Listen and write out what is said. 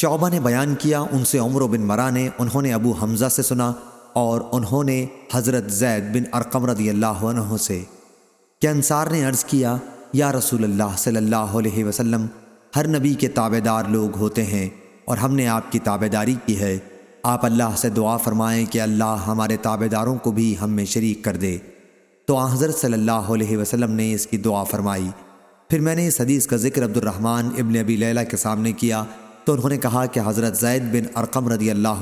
شعبہ نے بیان کیا، ان سے عمر بن مرا نے، انہوں نے ابو حمزہ سے سنا اور انہوں نے حضرت زید بن ارقم رضی اللہ عنہ سے۔ کہ انصار نے عرض کیا، یا رسول اللہ صلی اللہ علیہ وسلم، ہر نبی کے تابع دار لوگ ہوتے ہیں اور ہم نے آپ کی تابع داری کی ہے۔ آپ اللہ سے دعا فرمائیں کہ اللہ ہمارے تابع داروں کو بھی ہم میں شریک کر دے۔ تو آن حضرت صلی اللہ علیہ وسلم نے اس کی دعا فرمائی۔ پھر میں نے اس حدیث کا ذکر عبدالرحمٰن ابن عبی للہ کے سامنے کیا۔ تو انہوں نے اس حدیث کا ذکر عبد الرحمن ابن ابی لیلہ کے سامنے کیا تو انہوں نے کہا کہ حضرت زید بن ارقم رضی اللہ